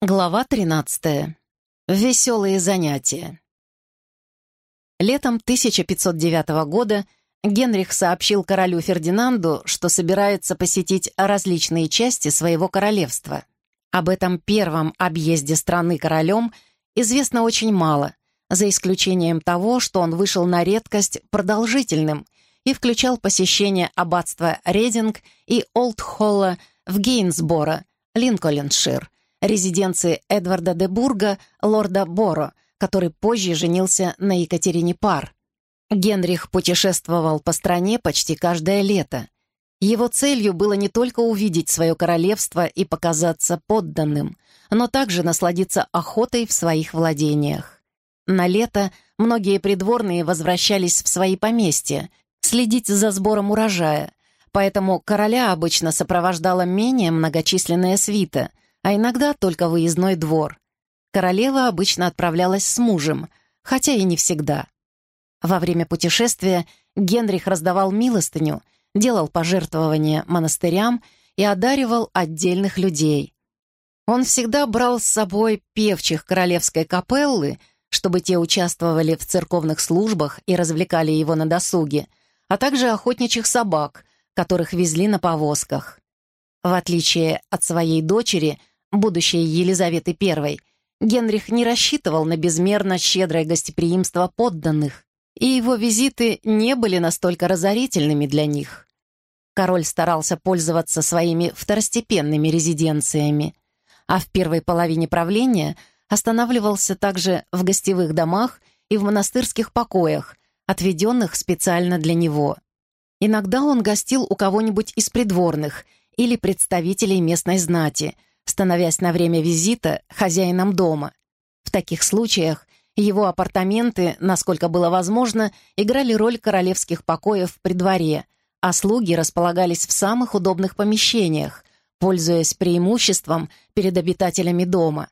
Глава 13. Веселые занятия. Летом 1509 года Генрих сообщил королю Фердинанду, что собирается посетить различные части своего королевства. Об этом первом объезде страны королем известно очень мало, за исключением того, что он вышел на редкость продолжительным и включал посещение аббатства Рединг и Олдхолла в Гейнсборо, Линкольншир, резиденции Эдварда де Бурга, лорда Боро, который позже женился на Екатерине Пар. Генрих путешествовал по стране почти каждое лето. Его целью было не только увидеть свое королевство и показаться подданным, но также насладиться охотой в своих владениях. На лето многие придворные возвращались в свои поместья, следить за сбором урожая, поэтому короля обычно сопровождала менее многочисленная свита — а иногда только выездной двор. Королева обычно отправлялась с мужем, хотя и не всегда. Во время путешествия Генрих раздавал милостыню, делал пожертвования монастырям и одаривал отдельных людей. Он всегда брал с собой певчих королевской капеллы, чтобы те участвовали в церковных службах и развлекали его на досуге, а также охотничьих собак, которых везли на повозках. В отличие от своей дочери, будущей Елизаветы I, Генрих не рассчитывал на безмерно щедрое гостеприимство подданных, и его визиты не были настолько разорительными для них. Король старался пользоваться своими второстепенными резиденциями, а в первой половине правления останавливался также в гостевых домах и в монастырских покоях, отведенных специально для него. Иногда он гостил у кого-нибудь из придворных или представителей местной знати – становясь на время визита хозяином дома. В таких случаях его апартаменты, насколько было возможно, играли роль королевских покоев при дворе, а слуги располагались в самых удобных помещениях, пользуясь преимуществом перед обитателями дома.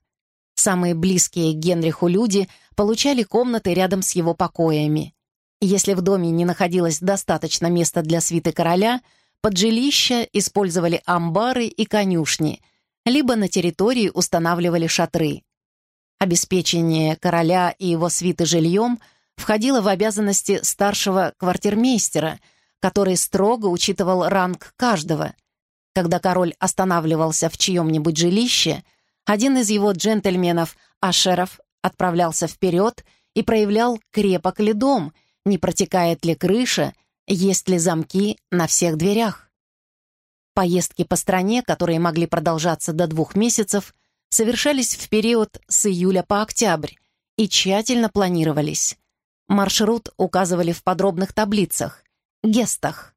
Самые близкие к Генриху люди получали комнаты рядом с его покоями. Если в доме не находилось достаточно места для свиты короля, под жилища использовали амбары и конюшни – либо на территории устанавливали шатры. Обеспечение короля и его свиты жильем входило в обязанности старшего квартирмейстера, который строго учитывал ранг каждого. Когда король останавливался в чьем-нибудь жилище, один из его джентльменов, ашеров, отправлялся вперед и проявлял, крепок ли дом, не протекает ли крыша, есть ли замки на всех дверях. Поездки по стране, которые могли продолжаться до двух месяцев, совершались в период с июля по октябрь и тщательно планировались. Маршрут указывали в подробных таблицах, гестах.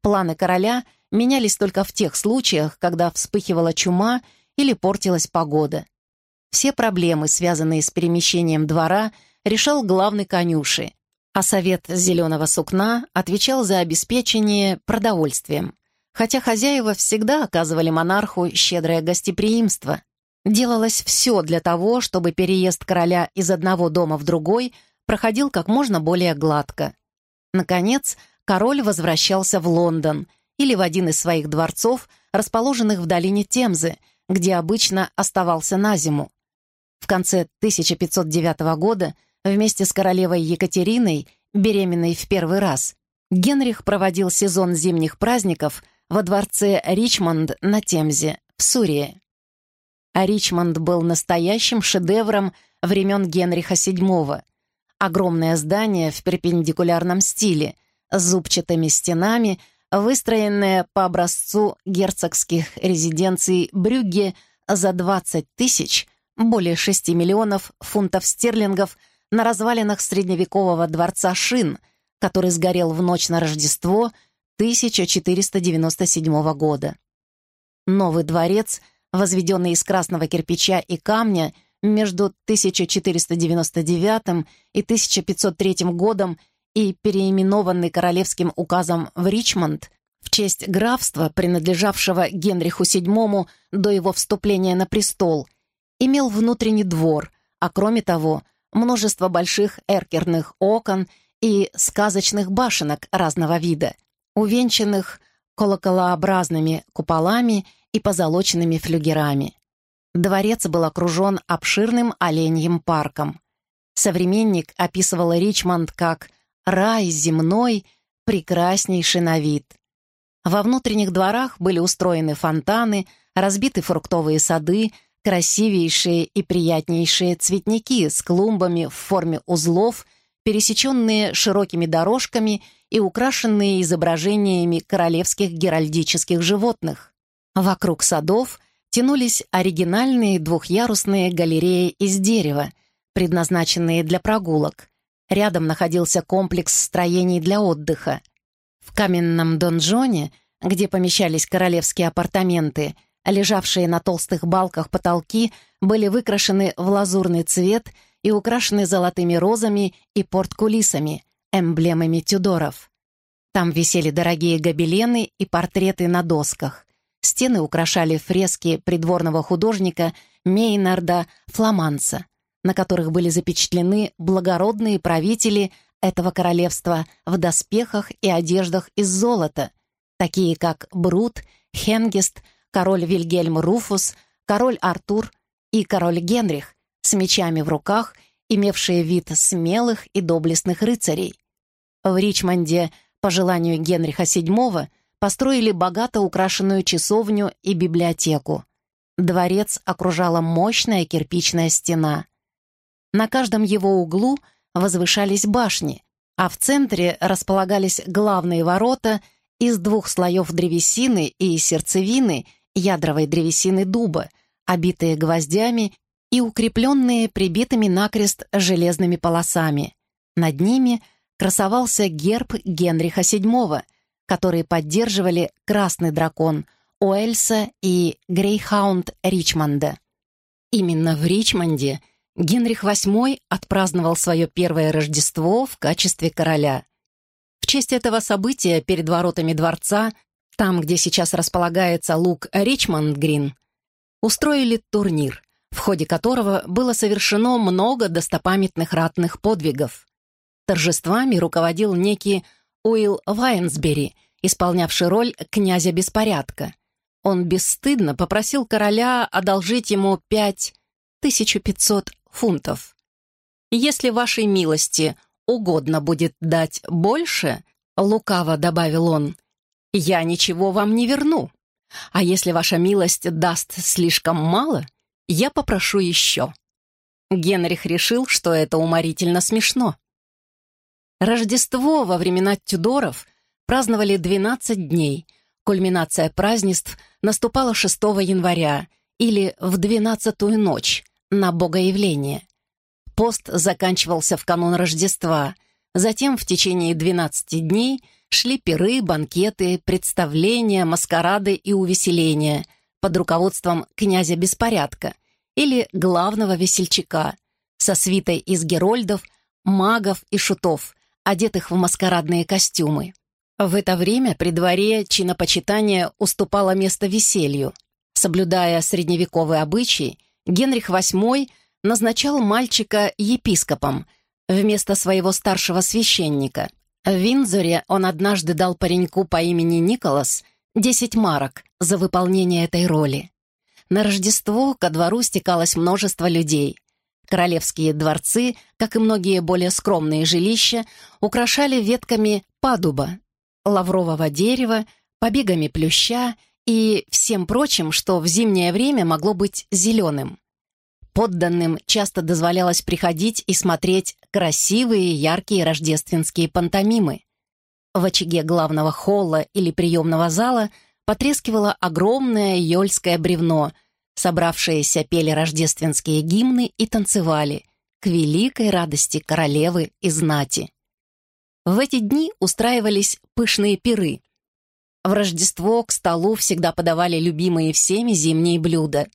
Планы короля менялись только в тех случаях, когда вспыхивала чума или портилась погода. Все проблемы, связанные с перемещением двора, решал главный конюши, а совет зеленого сукна отвечал за обеспечение продовольствием хотя хозяева всегда оказывали монарху щедрое гостеприимство. Делалось все для того, чтобы переезд короля из одного дома в другой проходил как можно более гладко. Наконец, король возвращался в Лондон или в один из своих дворцов, расположенных в долине Темзы, где обычно оставался на зиму. В конце 1509 года вместе с королевой Екатериной, беременной в первый раз, Генрих проводил сезон зимних праздников – во дворце Ричмонд на Темзе, в Сурии. А Ричмонд был настоящим шедевром времен Генриха VII. Огромное здание в перпендикулярном стиле, с зубчатыми стенами, выстроенное по образцу герцогских резиденций Брюгге за 20 тысяч, более 6 миллионов фунтов стерлингов на развалинах средневекового дворца Шин, который сгорел в ночь на Рождество – 1497 года. Новый дворец, возведенный из красного кирпича и камня между 1499 и 1503 годом и переименованный королевским указом в Ричмонд в честь графства, принадлежавшего Генриху VII до его вступления на престол, имел внутренний двор, а кроме того, множество больших эркерных окон и сказочных башенок разного вида — увенчанных колоколообразными куполами и позолоченными флюгерами. Дворец был окружен обширным оленьим парком. Современник описывал Ричмонд как «рай земной, прекраснейший на вид». Во внутренних дворах были устроены фонтаны, разбиты фруктовые сады, красивейшие и приятнейшие цветники с клумбами в форме узлов, пересеченные широкими дорожками и украшенные изображениями королевских геральдических животных. Вокруг садов тянулись оригинальные двухъярусные галереи из дерева, предназначенные для прогулок. Рядом находился комплекс строений для отдыха. В каменном донжоне, где помещались королевские апартаменты, лежавшие на толстых балках потолки были выкрашены в лазурный цвет и украшены золотыми розами и порткулисами, эмблемами Тюдоров. Там висели дорогие гобелены и портреты на досках. Стены украшали фрески придворного художника Мейнарда Фламанса, на которых были запечатлены благородные правители этого королевства в доспехах и одеждах из золота, такие как Брут, Хенгест, король Вильгельм Руфус, король Артур и король Генрих с мечами в руках, имевшие вид смелых и доблестных рыцарей. В Ричмонде, по желанию Генриха VII, построили богато украшенную часовню и библиотеку. Дворец окружала мощная кирпичная стена. На каждом его углу возвышались башни, а в центре располагались главные ворота из двух слоев древесины и сердцевины ядровой древесины дуба, обитые гвоздями и укрепленные прибитыми накрест железными полосами. Над ними красовался герб Генриха VII — которые поддерживали «Красный дракон» Уэльса и «Грейхаунд» Ричмонда. Именно в Ричмонде Генрих VIII отпраздновал свое первое Рождество в качестве короля. В честь этого события перед воротами дворца, там, где сейчас располагается луг Ричмонд-Грин, устроили турнир, в ходе которого было совершено много достопамятных ратных подвигов. Торжествами руководил некий Уилл Вайнсбери, исполнявший роль князя беспорядка. Он бесстыдно попросил короля одолжить ему пять тысячу пятьсот фунтов. «Если вашей милости угодно будет дать больше», — лукаво добавил он, — «я ничего вам не верну. А если ваша милость даст слишком мало, я попрошу еще». Генрих решил, что это уморительно смешно. Рождество во времена Тюдоров праздновали 12 дней. Кульминация празднеств наступала 6 января или в 12-ю ночь на Богоявление. Пост заканчивался в канун Рождества. Затем в течение 12 дней шли пиры, банкеты, представления, маскарады и увеселения под руководством князя Беспорядка или главного весельчака со свитой из герольдов, магов и шутов, одетых в маскарадные костюмы. В это время при дворе чинопочитание уступало место веселью. Соблюдая средневековый обычай, Генрих VIII назначал мальчика епископом вместо своего старшего священника. В Виндзоре он однажды дал пареньку по имени Николас 10 марок за выполнение этой роли. На Рождество ко двору стекалось множество людей. Королевские дворцы, как и многие более скромные жилища, украшали ветками падуба, лаврового дерева, побегами плюща и всем прочим, что в зимнее время могло быть зеленым. Подданным часто дозволялось приходить и смотреть красивые яркие рождественские пантомимы. В очаге главного холла или приемного зала потрескивало огромное ёльское бревно — Собравшиеся пели рождественские гимны и танцевали к великой радости королевы и знати. В эти дни устраивались пышные пиры. В Рождество к столу всегда подавали любимые всеми зимние блюда.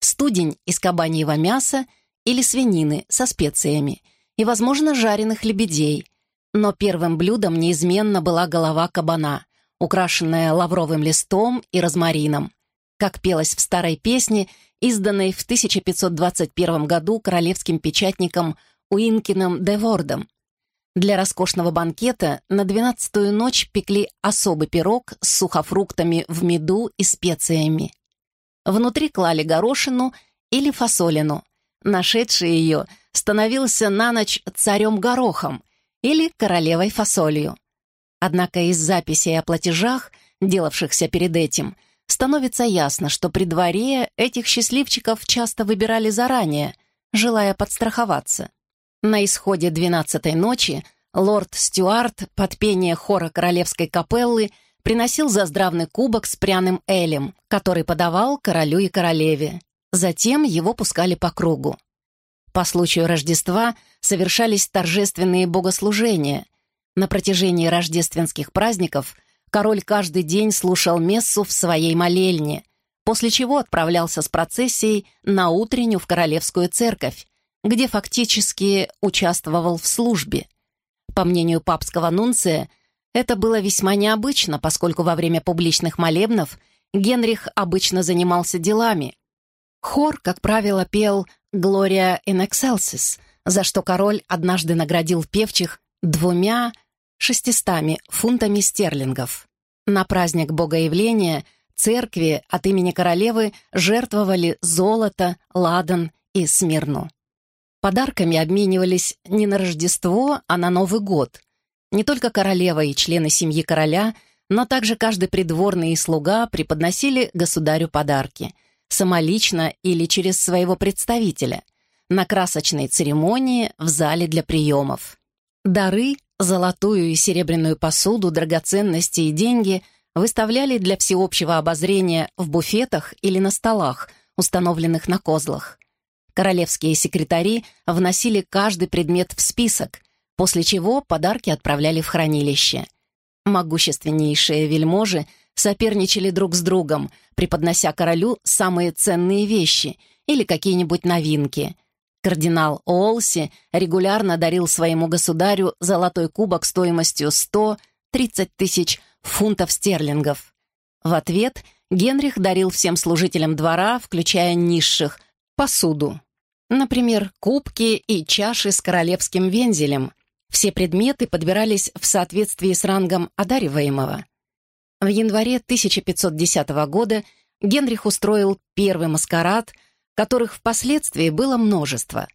Студень из кабаньего мяса или свинины со специями и, возможно, жареных лебедей. Но первым блюдом неизменно была голова кабана, украшенная лавровым листом и розмарином как пелось в старой песне, изданной в 1521 году королевским печатником Уинкином де Вордом. Для роскошного банкета на двенадцатую ночь пекли особый пирог с сухофруктами в меду и специями. Внутри клали горошину или фасолину. Нашедший ее становился на ночь царем-горохом или королевой фасолью. Однако из записей о платежах, делавшихся перед этим, становится ясно, что при дворе этих счастливчиков часто выбирали заранее, желая подстраховаться. На исходе двенадцатой ночи лорд Стюарт под пение хора королевской капеллы приносил заздравный кубок с пряным элем, который подавал королю и королеве. Затем его пускали по кругу. По случаю Рождества совершались торжественные богослужения. На протяжении рождественских праздников король каждый день слушал мессу в своей молельне, после чего отправлялся с процессией на утреннюю в Королевскую церковь, где фактически участвовал в службе. По мнению папского нунция, это было весьма необычно, поскольку во время публичных молебнов Генрих обычно занимался делами. Хор, как правило, пел «Gloria in excelsis», за что король однажды наградил певчих двумя шестистами фунтами стерлингов. На праздник Богоявления церкви от имени королевы жертвовали золото, ладан и смирну. Подарками обменивались не на Рождество, а на Новый год. Не только королева и члены семьи короля, но также каждый придворный и слуга преподносили государю подарки, самолично или через своего представителя, на красочной церемонии в зале для приемов. Дары, золотую и серебряную посуду, драгоценности и деньги выставляли для всеобщего обозрения в буфетах или на столах, установленных на козлах. Королевские секретари вносили каждый предмет в список, после чего подарки отправляли в хранилище. Могущественнейшие вельможи соперничали друг с другом, преподнося королю самые ценные вещи или какие-нибудь новинки. Кардинал Олси регулярно дарил своему государю золотой кубок стоимостью 100-30 тысяч фунтов стерлингов. В ответ Генрих дарил всем служителям двора, включая низших, посуду. Например, кубки и чаши с королевским вензелем. Все предметы подбирались в соответствии с рангом одариваемого. В январе 1510 года Генрих устроил первый маскарад, которых впоследствии было множество.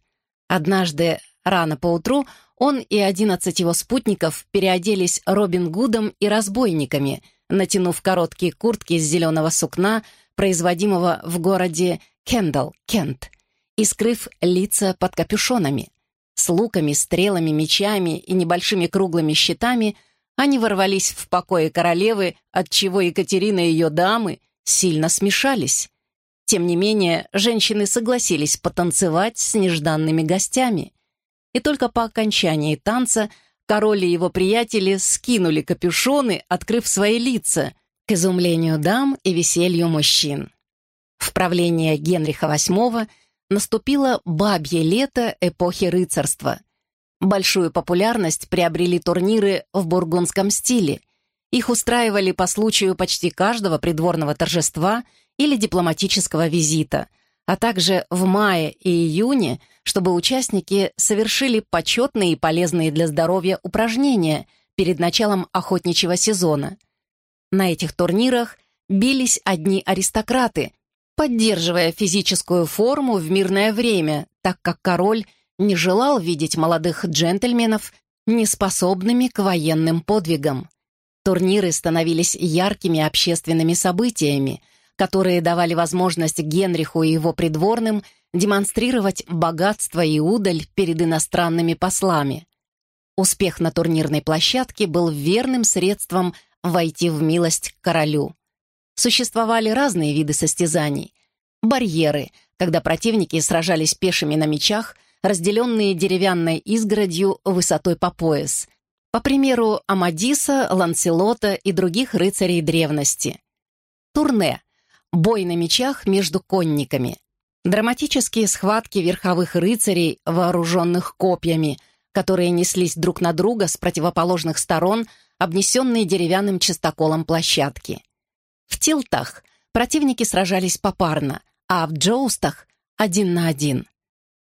Однажды, рано поутру, он и 11 его спутников переоделись Робин Гудом и разбойниками, натянув короткие куртки из зеленого сукна, производимого в городе Кендалл, Кент, и скрыв лица под капюшонами. С луками, стрелами, мечами и небольшими круглыми щитами они ворвались в покои королевы, отчего Екатерина и ее дамы сильно смешались. Тем не менее, женщины согласились потанцевать с нежданными гостями. И только по окончании танца король и его приятели скинули капюшоны, открыв свои лица, к изумлению дам и веселью мужчин. В правление Генриха VIII наступило бабье лето эпохи рыцарства. Большую популярность приобрели турниры в бургундском стиле. Их устраивали по случаю почти каждого придворного торжества или дипломатического визита, а также в мае и июне, чтобы участники совершили почетные и полезные для здоровья упражнения перед началом охотничьего сезона. На этих турнирах бились одни аристократы, поддерживая физическую форму в мирное время, так как король не желал видеть молодых джентльменов неспособными к военным подвигам. Турниры становились яркими общественными событиями, которые давали возможность Генриху и его придворным демонстрировать богатство и удаль перед иностранными послами. Успех на турнирной площадке был верным средством войти в милость к королю. Существовали разные виды состязаний. Барьеры, когда противники сражались пешими на мечах, разделенные деревянной изгородью высотой по пояс. По примеру Амадиса, Ланселота и других рыцарей древности. Турне — бой на мечах между конниками. Драматические схватки верховых рыцарей, вооруженных копьями, которые неслись друг на друга с противоположных сторон, обнесенные деревянным частоколом площадки. В тилтах противники сражались попарно, а в джоустах — один на один.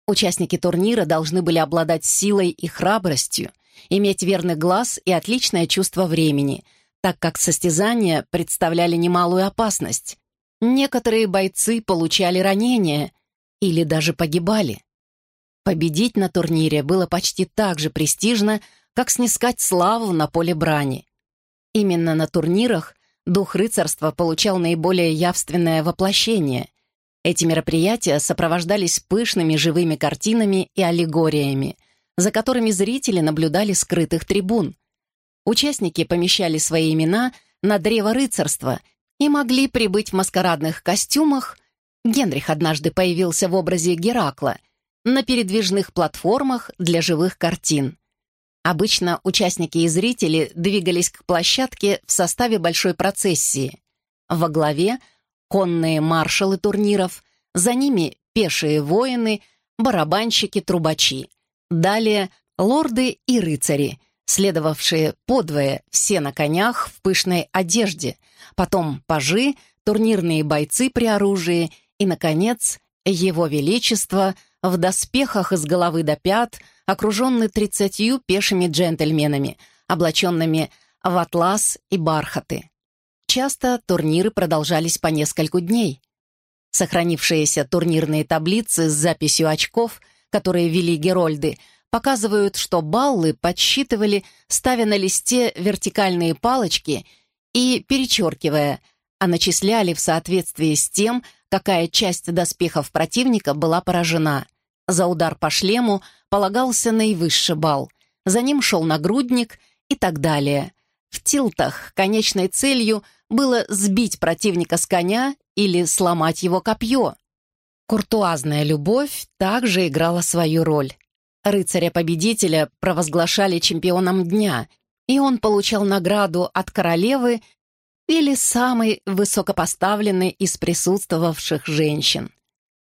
Участники турнира должны были обладать силой и храбростью, иметь верный глаз и отличное чувство времени, так как состязания представляли немалую опасность. Некоторые бойцы получали ранения, или даже погибали. Победить на турнире было почти так же престижно, как снискать славу на поле брани. Именно на турнирах дух рыцарства получал наиболее явственное воплощение. Эти мероприятия сопровождались пышными живыми картинами и аллегориями, за которыми зрители наблюдали скрытых трибун. Участники помещали свои имена на древо рыцарства и могли прибыть в маскарадных костюмах. Генрих однажды появился в образе Геракла на передвижных платформах для живых картин. Обычно участники и зрители двигались к площадке в составе большой процессии. Во главе — конные маршалы турниров, за ними — пешие воины, барабанщики, трубачи. Далее — лорды и рыцари, следовавшие подвое, все на конях в пышной одежде, потом пажи, турнирные бойцы при оружии и, наконец, его величество в доспехах из головы до пят — окруженный тридцатью пешими джентльменами, облаченными в атлас и бархаты. Часто турниры продолжались по нескольку дней. Сохранившиеся турнирные таблицы с записью очков, которые вели Герольды, показывают, что баллы подсчитывали, ставя на листе вертикальные палочки и перечеркивая, а начисляли в соответствии с тем, какая часть доспехов противника была поражена. За удар по шлему полагался наивысший балл, за ним шел нагрудник и так далее. В тилтах конечной целью было сбить противника с коня или сломать его копье. Куртуазная любовь также играла свою роль. Рыцаря-победителя провозглашали чемпионом дня, и он получал награду от королевы или самой высокопоставленной из присутствовавших женщин.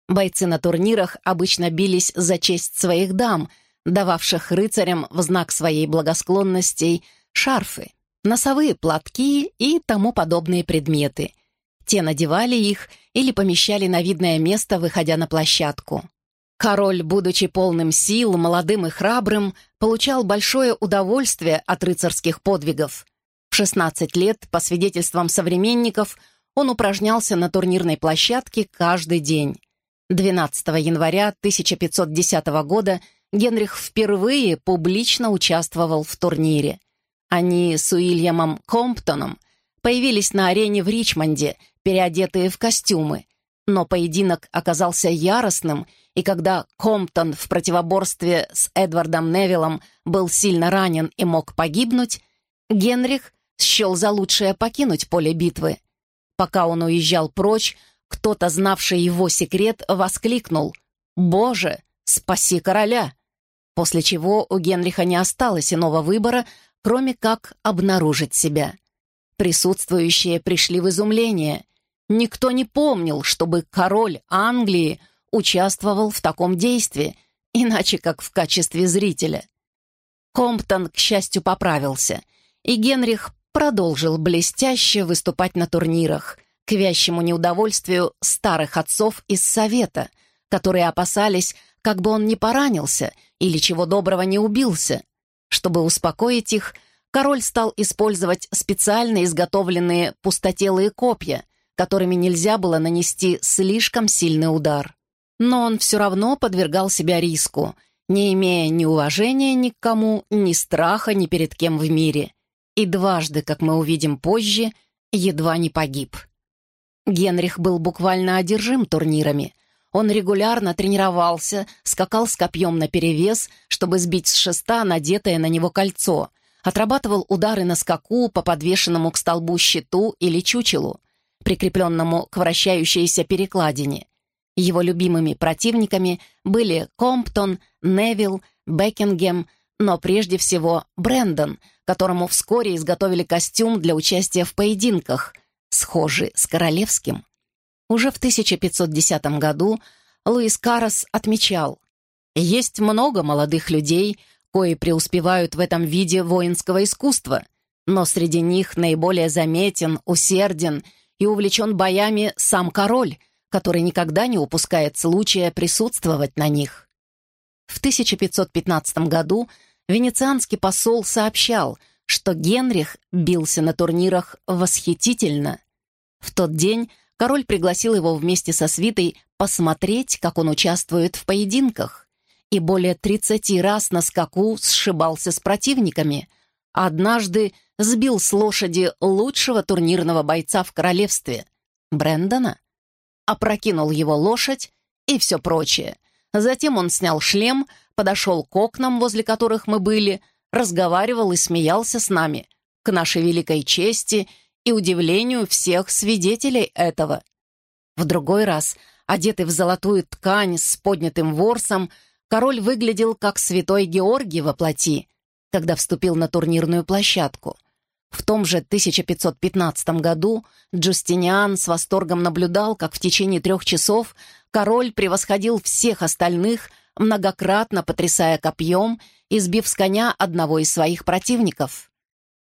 Бойцы на турнирах обычно бились за честь своих дам, дававших рыцарям в знак своей благосклонности шарфы, носовые платки и тому подобные предметы. Те надевали их или помещали на видное место, выходя на площадку. Король, будучи полным сил, молодым и храбрым, получал большое удовольствие от рыцарских подвигов. В 16 лет, по свидетельствам современников, он упражнялся на турнирной площадке каждый день. 12 января 1510 года Генрих впервые публично участвовал в турнире. Они с Уильямом Комптоном появились на арене в Ричмонде, переодетые в костюмы. Но поединок оказался яростным, и когда Комптон в противоборстве с Эдвардом Невиллом был сильно ранен и мог погибнуть, Генрих счел за лучшее покинуть поле битвы. Пока он уезжал прочь, кто-то, знавший его секрет, воскликнул «Боже, спаси короля!» После чего у Генриха не осталось иного выбора, кроме как обнаружить себя. Присутствующие пришли в изумление. Никто не помнил, чтобы король Англии участвовал в таком действии, иначе как в качестве зрителя. Комптон, к счастью, поправился, и Генрих продолжил блестяще выступать на турнирах, к вящему неудовольствию старых отцов из Совета, которые опасались, как бы он не поранился или чего доброго не убился. Чтобы успокоить их, король стал использовать специально изготовленные пустотелые копья, которыми нельзя было нанести слишком сильный удар. Но он все равно подвергал себя риску, не имея ни уважения ни к кому, ни страха ни перед кем в мире. И дважды, как мы увидим позже, едва не погиб. Генрих был буквально одержим турнирами. Он регулярно тренировался, скакал с копьем наперевес, чтобы сбить с шеста надетое на него кольцо, отрабатывал удары на скаку по подвешенному к столбу щиту или чучелу, прикрепленному к вращающейся перекладине. Его любимыми противниками были Комптон, Невилл, Бекингем, но прежде всего Брэндон, которому вскоре изготовили костюм для участия в поединках — схожи с королевским. Уже в 1510 году Луис Карас отмечал, «Есть много молодых людей, кои преуспевают в этом виде воинского искусства, но среди них наиболее заметен, усерден и увлечен боями сам король, который никогда не упускает случая присутствовать на них». В 1515 году венецианский посол сообщал, что Генрих бился на турнирах восхитительно. В тот день король пригласил его вместе со свитой посмотреть, как он участвует в поединках, и более 30 раз на скаку сшибался с противниками. Однажды сбил с лошади лучшего турнирного бойца в королевстве, Брэндона, опрокинул его лошадь и все прочее. Затем он снял шлем, подошел к окнам, возле которых мы были, разговаривал и смеялся с нами, к нашей великой чести и удивлению всех свидетелей этого. В другой раз, одетый в золотую ткань с поднятым ворсом, король выглядел как святой Георгий во плоти, когда вступил на турнирную площадку. В том же 1515 году Джустиниан с восторгом наблюдал, как в течение трех часов король превосходил всех остальных, многократно потрясая копьем и сбив с коня одного из своих противников.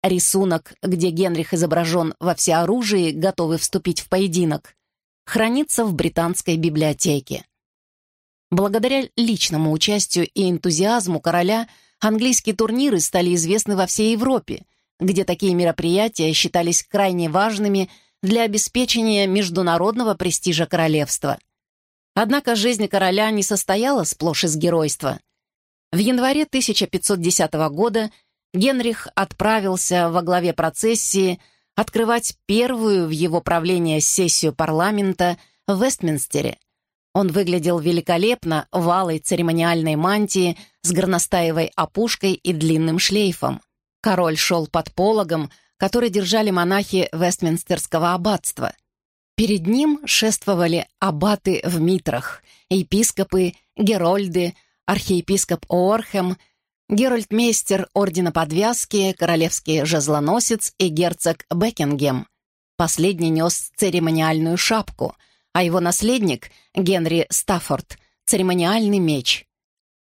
Рисунок, где Генрих изображен во всеоружии, готовый вступить в поединок, хранится в британской библиотеке. Благодаря личному участию и энтузиазму короля английские турниры стали известны во всей Европе, где такие мероприятия считались крайне важными для обеспечения международного престижа королевства. Однако жизнь короля не состояла сплошь из геройства. В январе 1510 года Генрих отправился во главе процессии открывать первую в его правлении сессию парламента в Вестминстере. Он выглядел великолепно в алой церемониальной мантии с горностаевой опушкой и длинным шлейфом. Король шел под пологом, который держали монахи Вестминстерского аббатства. Перед ним шествовали аббаты в митрах, епископы, герольды, архиепископ Оорхем — Геральтмейстер Ордена Подвязки, королевский жезлоносец и герцог Бекингем. Последний нес церемониальную шапку, а его наследник, Генри Стаффорд, церемониальный меч.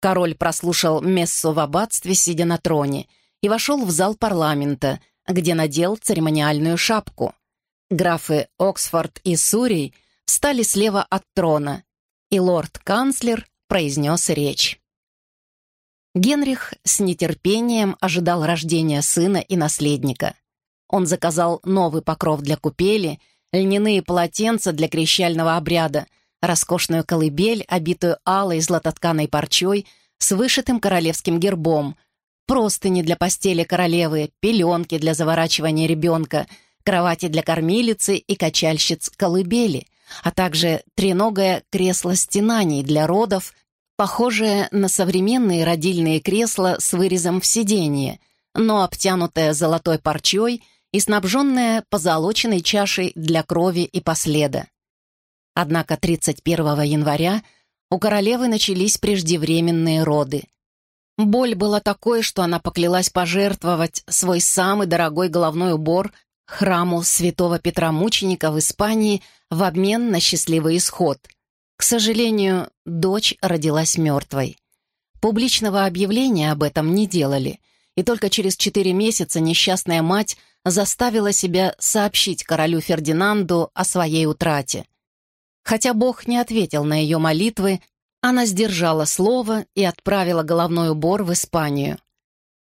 Король прослушал мессу в аббатстве, сидя на троне, и вошел в зал парламента, где надел церемониальную шапку. Графы Оксфорд и Сурей встали слева от трона, и лорд-канцлер произнес речь. Генрих с нетерпением ожидал рождения сына и наследника. Он заказал новый покров для купели, льняные полотенца для крещального обряда, роскошную колыбель, обитую алой златотканой парчой с вышитым королевским гербом, простыни для постели королевы, пеленки для заворачивания ребенка, кровати для кормилицы и качальщиц колыбели, а также треногое кресло стенаний для родов похожее на современные родильные кресла с вырезом в сиденье, но обтянутое золотой парчой и снабженное позолоченной чашей для крови и последа. Однако 31 января у королевы начались преждевременные роды. Боль была такой, что она поклялась пожертвовать свой самый дорогой головной убор храму святого Петра Мученика в Испании в обмен на счастливый исход – к сожалению, дочь родилась мертвой. Публичного объявления об этом не делали, и только через четыре месяца несчастная мать заставила себя сообщить королю Фердинанду о своей утрате. Хотя Бог не ответил на ее молитвы, она сдержала слово и отправила головной убор в Испанию.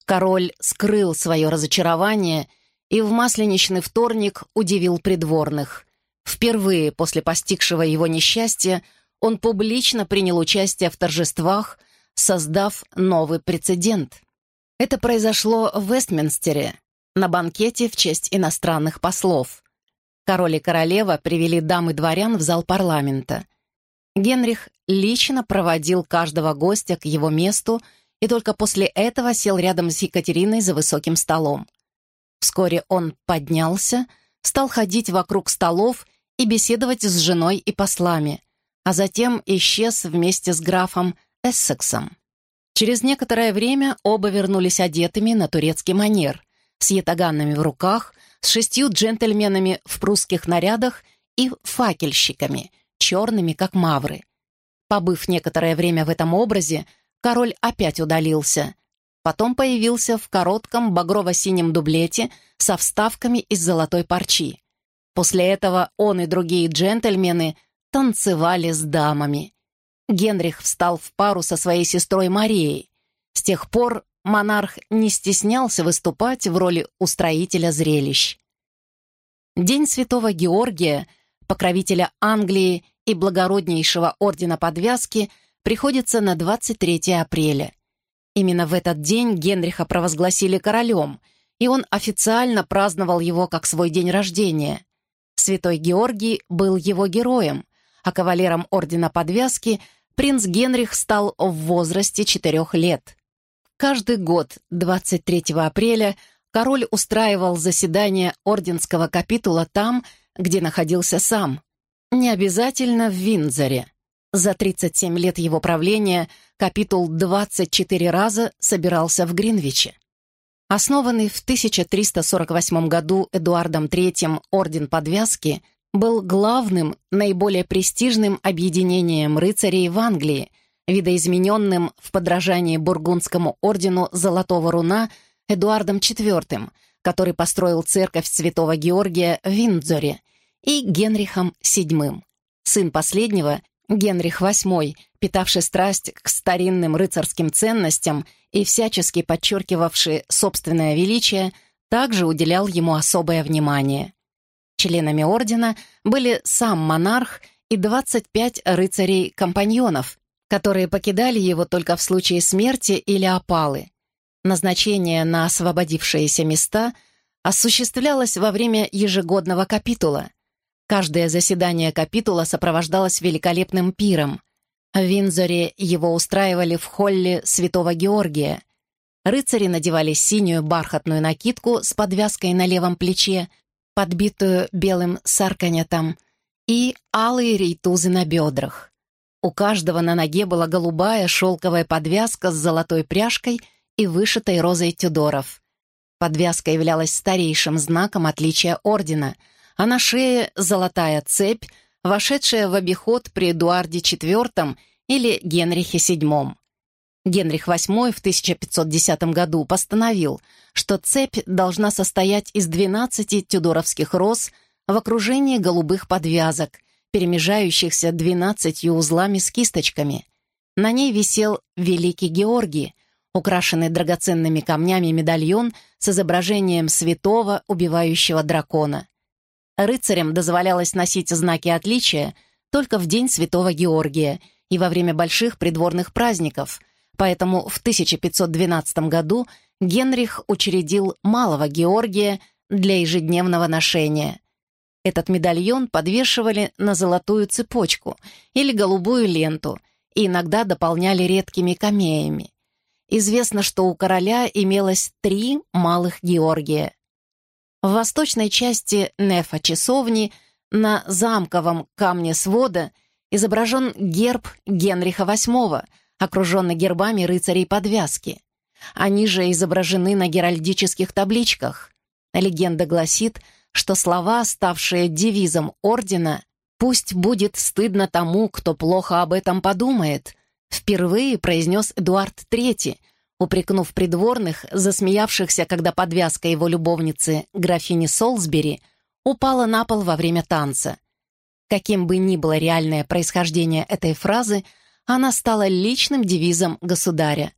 Король скрыл свое разочарование и в масленичный вторник удивил придворных. Впервые после постигшего его несчастья он публично принял участие в торжествах, создав новый прецедент. Это произошло в Вестминстере, на банкете в честь иностранных послов. Король и королева привели дам и дворян в зал парламента. Генрих лично проводил каждого гостя к его месту и только после этого сел рядом с Екатериной за высоким столом. Вскоре он поднялся, стал ходить вокруг столов и беседовать с женой и послами, а затем исчез вместе с графом Эссексом. Через некоторое время оба вернулись одетыми на турецкий манер, с ятаганами в руках, с шестью джентльменами в прусских нарядах и факельщиками, черными, как мавры. Побыв некоторое время в этом образе, король опять удалился. Потом появился в коротком багрово-синем дублете со вставками из золотой парчи. После этого он и другие джентльмены танцевали с дамами. Генрих встал в пару со своей сестрой Марией. С тех пор монарх не стеснялся выступать в роли устроителя зрелищ. День Святого Георгия покровителя Англии и благороднейшего ордена подвязки, приходится на 23 апреля. Именно в этот день Генриха провозгласили королем, и он официально праздновал его как свой день рождения. Святой Георгий был его героем, а кавалером ордена подвязки принц Генрих стал в возрасте четырех лет. Каждый год 23 апреля король устраивал заседание орденского капитула там, где находился сам. Не обязательно в Виндзоре. За 37 лет его правления капитул 24 раза собирался в Гринвиче. Основанный в 1348 году Эдуардом III Орден Подвязки был главным, наиболее престижным объединением рыцарей в Англии, видоизмененным в подражании Бургундскому ордену Золотого Руна Эдуардом IV, который построил церковь Святого Георгия в Виндзоре, и Генрихом VII. Сын последнего, Генрих VIII, питавший страсть к старинным рыцарским ценностям и всячески подчеркивавший собственное величие, также уделял ему особое внимание. Членами ордена были сам монарх и 25 рыцарей-компаньонов, которые покидали его только в случае смерти или опалы. Назначение на освободившиеся места осуществлялось во время ежегодного капитула. Каждое заседание капитула сопровождалось великолепным пиром. В Винзоре его устраивали в холле Святого Георгия. Рыцари надевали синюю бархатную накидку с подвязкой на левом плече, подбитую белым сарканетом, и алые рейтузы на бедрах. У каждого на ноге была голубая шелковая подвязка с золотой пряжкой — и вышитой розой Тюдоров. Подвязка являлась старейшим знаком отличия ордена, а на шее золотая цепь, вошедшая в обиход при Эдуарде IV или Генрихе VII. Генрих VIII в 1510 году постановил, что цепь должна состоять из 12 тюдоровских роз в окружении голубых подвязок, перемежающихся 12 узлами с кисточками. На ней висел Великий Георгий, украшенный драгоценными камнями медальон с изображением святого, убивающего дракона. Рыцарям дозволялось носить знаки отличия только в день святого Георгия и во время больших придворных праздников, поэтому в 1512 году Генрих учредил Малого Георгия для ежедневного ношения. Этот медальон подвешивали на золотую цепочку или голубую ленту и иногда дополняли редкими камеями. Известно, что у короля имелось три малых Георгия. В восточной части нефа часовни на замковом камне свода изображен герб Генриха VIII, окруженный гербами рыцарей подвязки. Они же изображены на геральдических табличках. Легенда гласит, что слова, ставшие девизом ордена «Пусть будет стыдно тому, кто плохо об этом подумает», Впервые произнес Эдуард III, упрекнув придворных, засмеявшихся, когда подвязка его любовницы, графини Солсбери, упала на пол во время танца. Каким бы ни было реальное происхождение этой фразы, она стала личным девизом государя.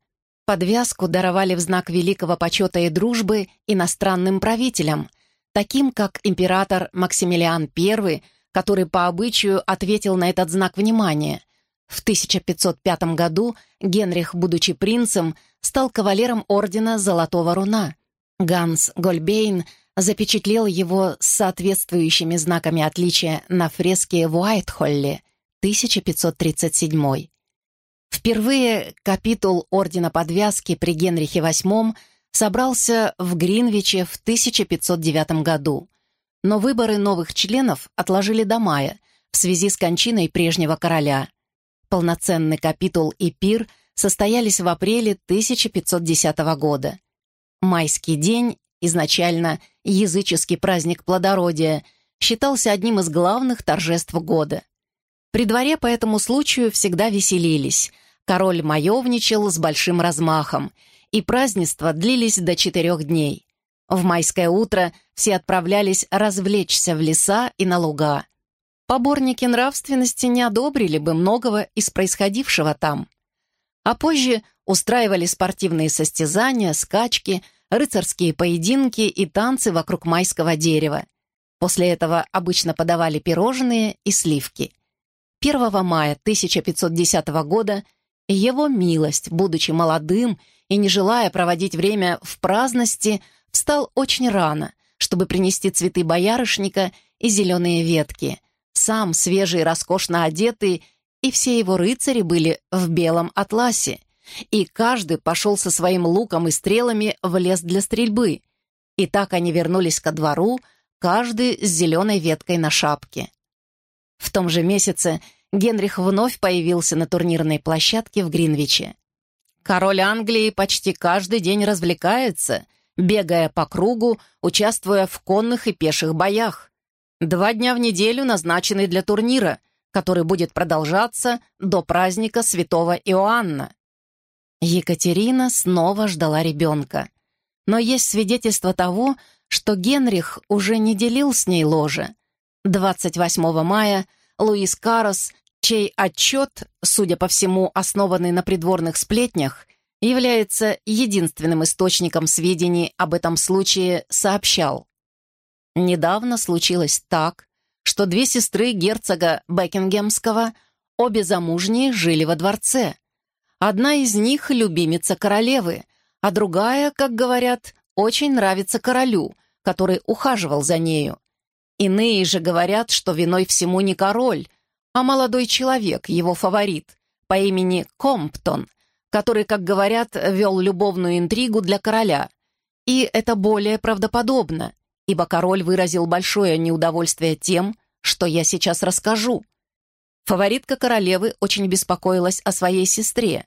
Подвязку даровали в знак великого почета и дружбы иностранным правителям, таким как император Максимилиан I, который по обычаю ответил на этот знак внимания. В 1505 году Генрих, будучи принцем, стал кавалером ордена Золотого Руна. Ганс Гольбейн запечатлел его с соответствующими знаками отличия на фреске в Уайтхолле, 1537. Впервые капитул Ордена Подвязки при Генрихе VIII собрался в Гринвиче в 1509 году, но выборы новых членов отложили до мая в связи с кончиной прежнего короля. Полноценный капитул и пир состоялись в апреле 1510 года. Майский день, изначально языческий праздник плодородия, считался одним из главных торжеств года. При дворе по этому случаю всегда веселились. Король маевничал с большим размахом, и празднества длились до четырех дней. В майское утро все отправлялись развлечься в леса и на луга. Поборники нравственности не одобрили бы многого из происходившего там. А позже устраивали спортивные состязания, скачки, рыцарские поединки и танцы вокруг майского дерева. После этого обычно подавали пирожные и сливки. 1 мая 1510 года его милость, будучи молодым и не желая проводить время в праздности, встал очень рано, чтобы принести цветы боярышника и зеленые ветки. Сам свежий, роскошно одетый, и все его рыцари были в белом атласе. И каждый пошел со своим луком и стрелами в лес для стрельбы. И так они вернулись ко двору, каждый с зеленой веткой на шапке. В том же месяце Генрих вновь появился на турнирной площадке в Гринвиче. Король Англии почти каждый день развлекается, бегая по кругу, участвуя в конных и пеших боях. Два дня в неделю назначены для турнира, который будет продолжаться до праздника святого Иоанна. Екатерина снова ждала ребенка. Но есть свидетельство того, что Генрих уже не делил с ней ложе. 28 мая Луис Карос, чей отчет, судя по всему, основанный на придворных сплетнях, является единственным источником сведений об этом случае, сообщал. Недавно случилось так, что две сестры герцога Бекингемского, обе замужние, жили во дворце. Одна из них — любимица королевы, а другая, как говорят, очень нравится королю, который ухаживал за нею. Иные же говорят, что виной всему не король, а молодой человек, его фаворит, по имени Комптон, который, как говорят, вел любовную интригу для короля. И это более правдоподобно, ибо король выразил большое неудовольствие тем, что я сейчас расскажу. Фаворитка королевы очень беспокоилась о своей сестре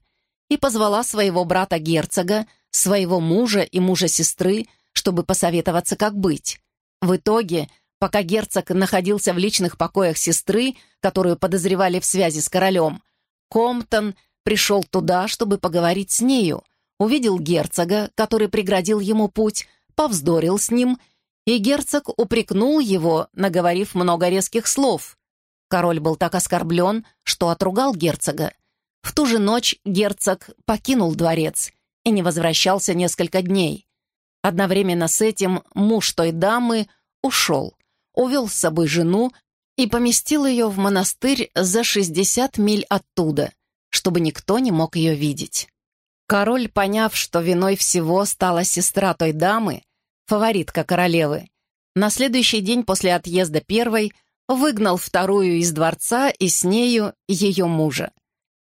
и позвала своего брата-герцога своего мужа и мужа сестры, чтобы посоветоваться, как быть. В итоге, пока герцог находился в личных покоях сестры, которую подозревали в связи с королем, Комптон пришел туда, чтобы поговорить с нею, увидел герцога, который преградил ему путь, повздорил с ним, и герцог упрекнул его, наговорив много резких слов. Король был так оскорблен, что отругал герцога. В ту же ночь герцог покинул дворец — и не возвращался несколько дней. Одновременно с этим муж той дамы ушел, увел с собой жену и поместил ее в монастырь за 60 миль оттуда, чтобы никто не мог ее видеть. Король, поняв, что виной всего стала сестра той дамы, фаворитка королевы, на следующий день после отъезда первой выгнал вторую из дворца и с нею ее мужа.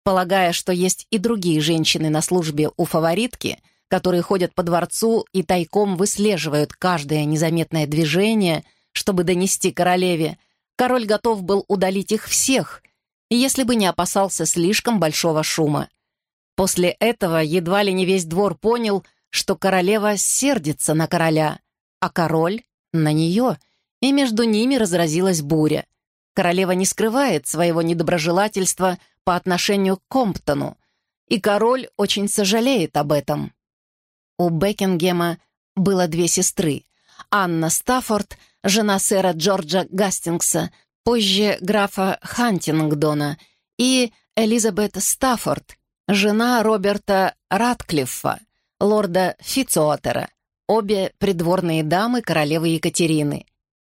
Полагая, что есть и другие женщины на службе у фаворитки, которые ходят по дворцу и тайком выслеживают каждое незаметное движение, чтобы донести королеве, король готов был удалить их всех, если бы не опасался слишком большого шума. После этого едва ли не весь двор понял, что королева сердится на короля, а король — на нее, и между ними разразилась буря. Королева не скрывает своего недоброжелательства — по отношению к Комптону, и король очень сожалеет об этом. У Бекингема было две сестры. Анна Стаффорд, жена сэра Джорджа Гастингса, позже графа Хантингдона, и Элизабет Стаффорд, жена Роберта Ратклиффа, лорда Фицуотера, обе придворные дамы королевы Екатерины.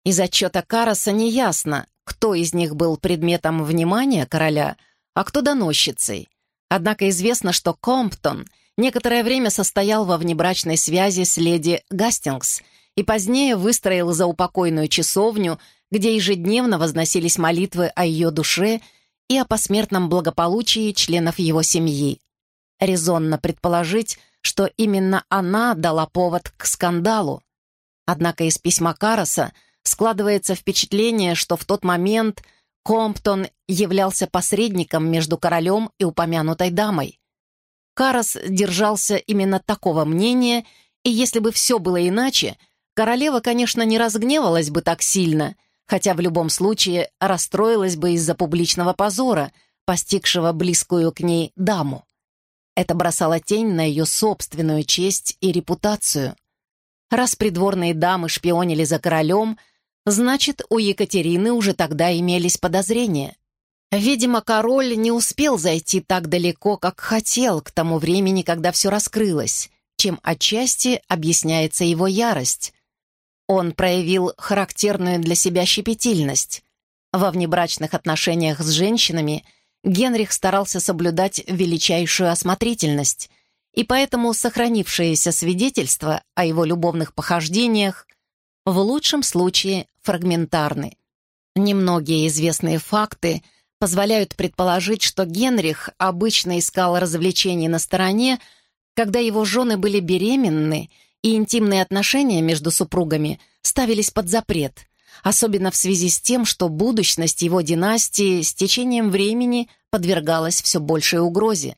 Из отчета Караса неясно, кто из них был предметом внимания короля — а кто доносчицей. Однако известно, что Комптон некоторое время состоял во внебрачной связи с леди Гастингс и позднее выстроил заупокойную часовню, где ежедневно возносились молитвы о ее душе и о посмертном благополучии членов его семьи. Резонно предположить, что именно она дала повод к скандалу. Однако из письма Кароса складывается впечатление, что в тот момент – Комптон являлся посредником между королем и упомянутой дамой. Карас держался именно такого мнения, и если бы все было иначе, королева, конечно, не разгневалась бы так сильно, хотя в любом случае расстроилась бы из-за публичного позора, постигшего близкую к ней даму. Это бросало тень на ее собственную честь и репутацию. Раз придворные дамы шпионили за королем — Значит, у Екатерины уже тогда имелись подозрения. Видимо, король не успел зайти так далеко, как хотел к тому времени, когда все раскрылось, чем отчасти объясняется его ярость. Он проявил характерную для себя щепетильность. Во внебрачных отношениях с женщинами Генрих старался соблюдать величайшую осмотрительность, и поэтому сохранившиеся свидетельства о его любовных похождениях в лучшем случае фрагментарны. Немногие известные факты позволяют предположить, что Генрих обычно искал развлечений на стороне, когда его жены были беременны и интимные отношения между супругами ставились под запрет, особенно в связи с тем, что будущность его династии с течением времени подвергалась все большей угрозе.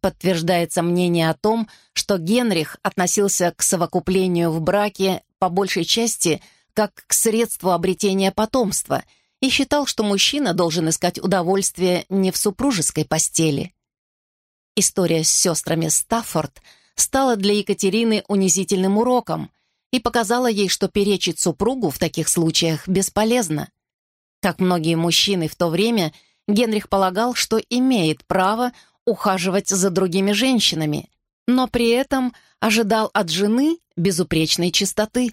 Подтверждается мнение о том, что Генрих относился к совокуплению в браке по большей части как к средству обретения потомства и считал, что мужчина должен искать удовольствие не в супружеской постели. История с сестрами Стаффорд стала для Екатерины унизительным уроком и показала ей, что перечить супругу в таких случаях бесполезно. Как многие мужчины в то время, Генрих полагал, что имеет право ухаживать за другими женщинами, но при этом ожидал от жены безупречной чистоты.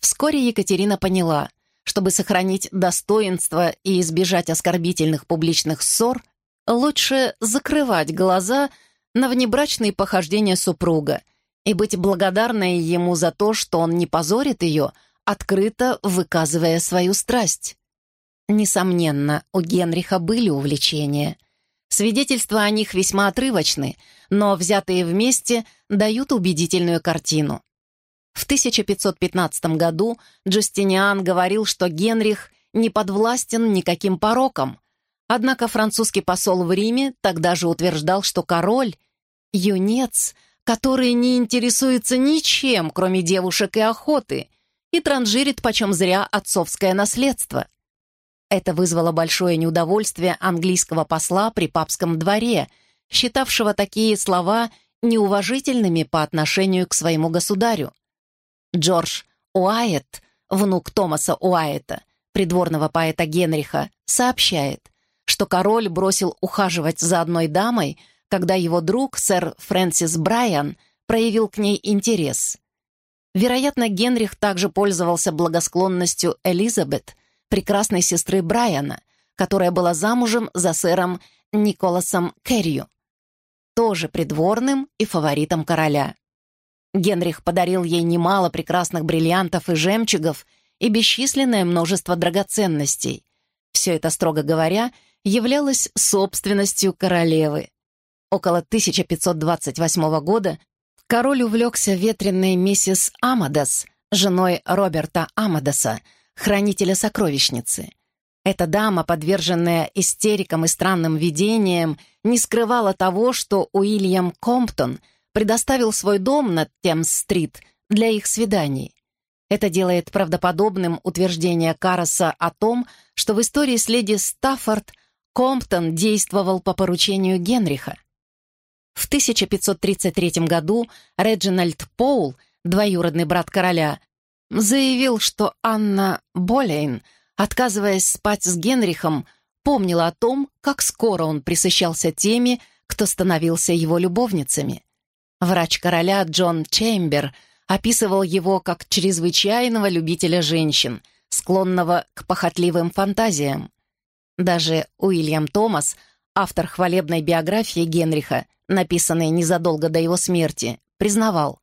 Вскоре Екатерина поняла, чтобы сохранить достоинство и избежать оскорбительных публичных ссор, лучше закрывать глаза на внебрачные похождения супруга и быть благодарной ему за то, что он не позорит ее, открыто выказывая свою страсть. Несомненно, у Генриха были увлечения — Свидетельства о них весьма отрывочны, но взятые вместе дают убедительную картину. В 1515 году Джустиниан говорил, что Генрих не подвластен никаким порокам, однако французский посол в Риме тогда же утверждал, что король — юнец, который не интересуется ничем, кроме девушек и охоты, и транжирит почем зря отцовское наследство — это вызвало большое неудовольствие английского посла при папском дворе, считавшего такие слова неуважительными по отношению к своему государю. Джордж Уайетт, внук Томаса Уайетта, придворного поэта Генриха, сообщает, что король бросил ухаживать за одной дамой, когда его друг, сэр Фрэнсис Брайан, проявил к ней интерес. Вероятно, Генрих также пользовался благосклонностью Элизабет, прекрасной сестры Брайана, которая была замужем за сэром Николасом Керрию, тоже придворным и фаворитом короля. Генрих подарил ей немало прекрасных бриллиантов и жемчугов и бесчисленное множество драгоценностей. Все это, строго говоря, являлось собственностью королевы. Около 1528 года король увлекся ветреной миссис Амадас, женой Роберта Амадаса, хранителя сокровищницы. Эта дама, подверженная истерикам и странным видениям, не скрывала того, что Уильям Комптон предоставил свой дом на Темс-стрит для их свиданий. Это делает правдоподобным утверждение Караса о том, что в истории с леди Стаффорд Комптон действовал по поручению Генриха. В 1533 году Реджинальд Поул, двоюродный брат короля, заявил, что Анна Болейн, отказываясь спать с Генрихом, помнила о том, как скоро он присыщался теми, кто становился его любовницами. Врач короля Джон Чембер описывал его как чрезвычайного любителя женщин, склонного к похотливым фантазиям. Даже Уильям Томас, автор хвалебной биографии Генриха, написанной незадолго до его смерти, признавал,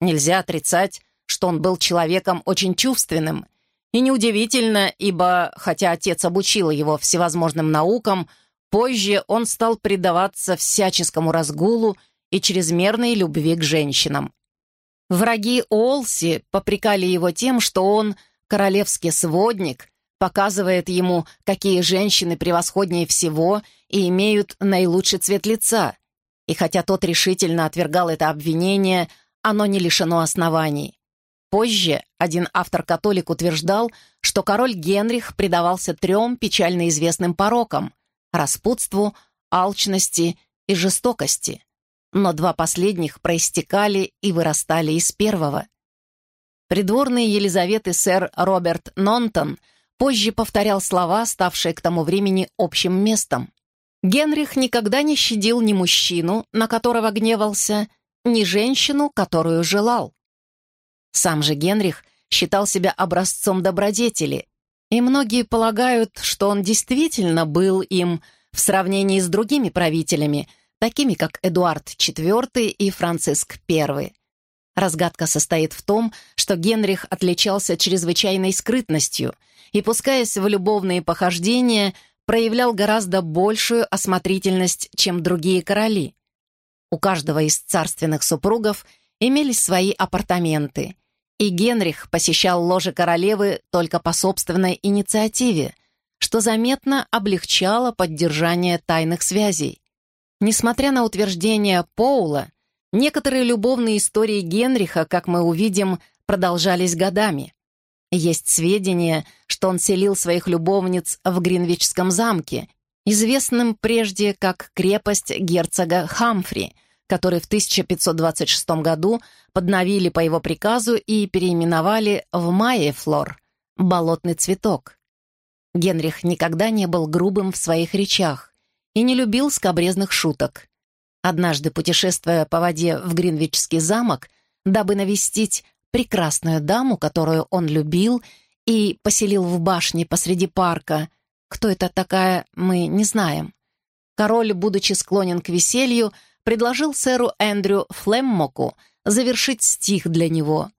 «Нельзя отрицать, что он был человеком очень чувственным. И неудивительно, ибо, хотя отец обучил его всевозможным наукам, позже он стал предаваться всяческому разгулу и чрезмерной любви к женщинам. Враги Олси попрекали его тем, что он королевский сводник, показывает ему, какие женщины превосходнее всего и имеют наилучший цвет лица. И хотя тот решительно отвергал это обвинение, оно не лишено оснований. Позже один автор-католик утверждал, что король Генрих предавался трем печально известным порокам — распутству, алчности и жестокости. Но два последних проистекали и вырастали из первого. Придворный Елизаветы сэр Роберт Нонтон позже повторял слова, ставшие к тому времени общим местом. Генрих никогда не щадил ни мужчину, на которого гневался, ни женщину, которую желал. Сам же Генрих считал себя образцом добродетели, и многие полагают, что он действительно был им в сравнении с другими правителями, такими как Эдуард IV и Франциск I. Разгадка состоит в том, что Генрих отличался чрезвычайной скрытностью и, пускаясь в любовные похождения, проявлял гораздо большую осмотрительность, чем другие короли. У каждого из царственных супругов имелись свои апартаменты, и Генрих посещал ложе королевы только по собственной инициативе, что заметно облегчало поддержание тайных связей. Несмотря на утверждения Поула, некоторые любовные истории Генриха, как мы увидим, продолжались годами. Есть сведения, что он селил своих любовниц в Гринвичском замке, известным прежде как крепость герцога Хамфри, который в 1526 году подновили по его приказу и переименовали в Майефлор — болотный цветок. Генрих никогда не был грубым в своих речах и не любил скобрезных шуток. Однажды, путешествуя по воде в Гринвичский замок, дабы навестить прекрасную даму, которую он любил, и поселил в башне посреди парка. Кто это такая, мы не знаем. Король, будучи склонен к веселью, предложил сэру Эндрю Флеммоку завершить стих для него.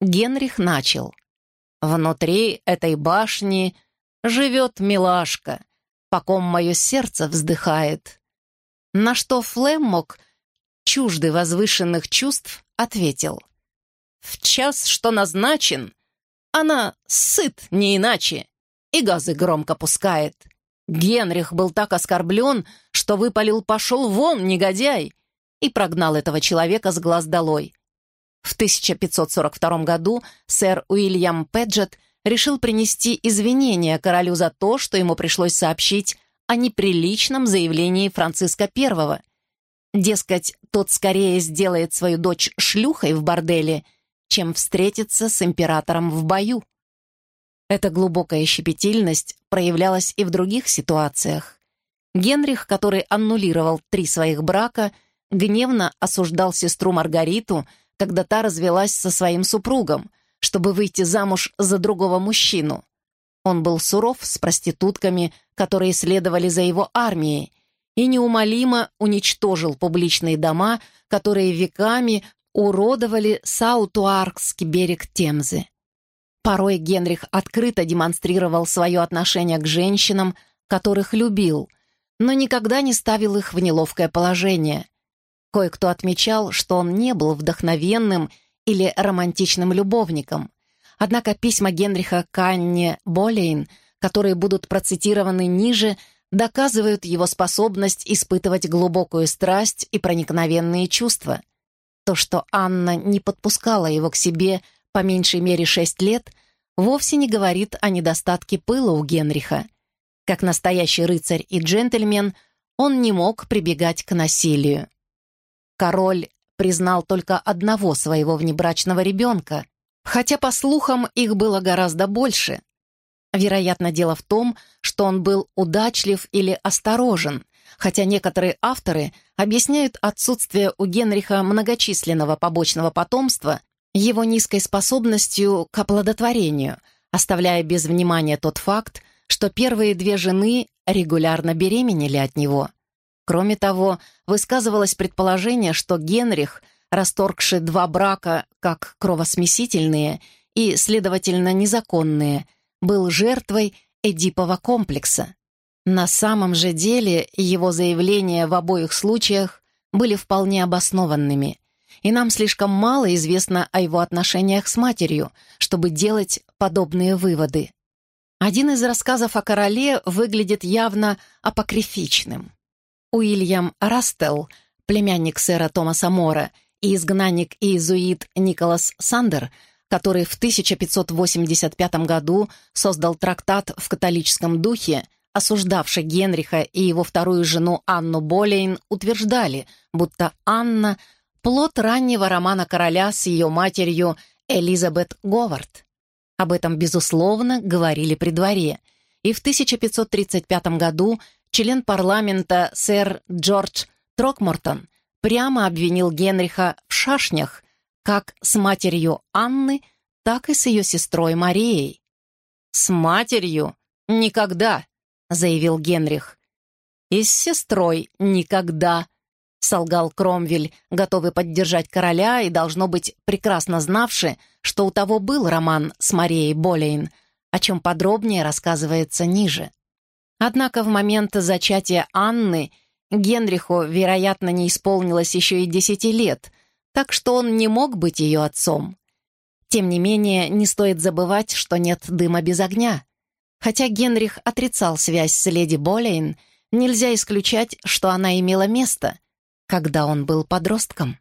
Генрих начал. «Внутри этой башни живет милашка, по ком мое сердце вздыхает». На что Флеммок, чуждый возвышенных чувств, ответил. В час, что назначен, она сыт не иначе и газы громко пускает. Генрих был так оскорблен, что выпалил «пошел вон, негодяй!» и прогнал этого человека с глаз долой. В 1542 году сэр Уильям Педжет решил принести извинения королю за то, что ему пришлось сообщить о неприличном заявлении Франциска I. Дескать, тот скорее сделает свою дочь шлюхой в борделе — чем встретиться с императором в бою. Эта глубокая щепетильность проявлялась и в других ситуациях. Генрих, который аннулировал три своих брака, гневно осуждал сестру Маргариту, когда та развелась со своим супругом, чтобы выйти замуж за другого мужчину. Он был суров с проститутками, которые следовали за его армией, и неумолимо уничтожил публичные дома, которые веками уродовали Саутуаркский берег Темзы. Порой Генрих открыто демонстрировал свое отношение к женщинам, которых любил, но никогда не ставил их в неловкое положение. Кое-кто отмечал, что он не был вдохновенным или романтичным любовником. Однако письма Генриха к Болейн, которые будут процитированы ниже, доказывают его способность испытывать глубокую страсть и проникновенные чувства. То, что Анна не подпускала его к себе по меньшей мере шесть лет, вовсе не говорит о недостатке пыла у Генриха. Как настоящий рыцарь и джентльмен, он не мог прибегать к насилию. Король признал только одного своего внебрачного ребенка, хотя, по слухам, их было гораздо больше. Вероятно, дело в том, что он был удачлив или осторожен, хотя некоторые авторы объясняют отсутствие у Генриха многочисленного побочного потомства его низкой способностью к оплодотворению, оставляя без внимания тот факт, что первые две жены регулярно беременели от него. Кроме того, высказывалось предположение, что Генрих, расторгший два брака как кровосмесительные и, следовательно, незаконные, был жертвой Эдипова комплекса. На самом же деле его заявления в обоих случаях были вполне обоснованными, и нам слишком мало известно о его отношениях с матерью, чтобы делать подобные выводы. Один из рассказов о короле выглядит явно апокрифичным. Уильям Растел, племянник сэра Томаса Мора и изгнанник иезуит Николас Сандер, который в 1585 году создал трактат в католическом духе, осуждавший Генриха и его вторую жену Анну Болейн, утверждали, будто Анна — плод раннего романа короля с ее матерью Элизабет Говард. Об этом, безусловно, говорили при дворе, и в 1535 году член парламента сэр Джордж Трокмортон прямо обвинил Генриха в шашнях, как с матерью Анны, так и с ее сестрой Марией. «С матерью никогда», — заявил Генрих. «И с сестрой никогда», — солгал Кромвель, готовый поддержать короля и, должно быть, прекрасно знавший, что у того был роман с Марией Болейн, о чем подробнее рассказывается ниже. Однако в момент зачатия Анны Генриху, вероятно, не исполнилось еще и десяти лет, так что он не мог быть ее отцом. Тем не менее, не стоит забывать, что нет дыма без огня. Хотя Генрих отрицал связь с леди Болейн, нельзя исключать, что она имела место, когда он был подростком.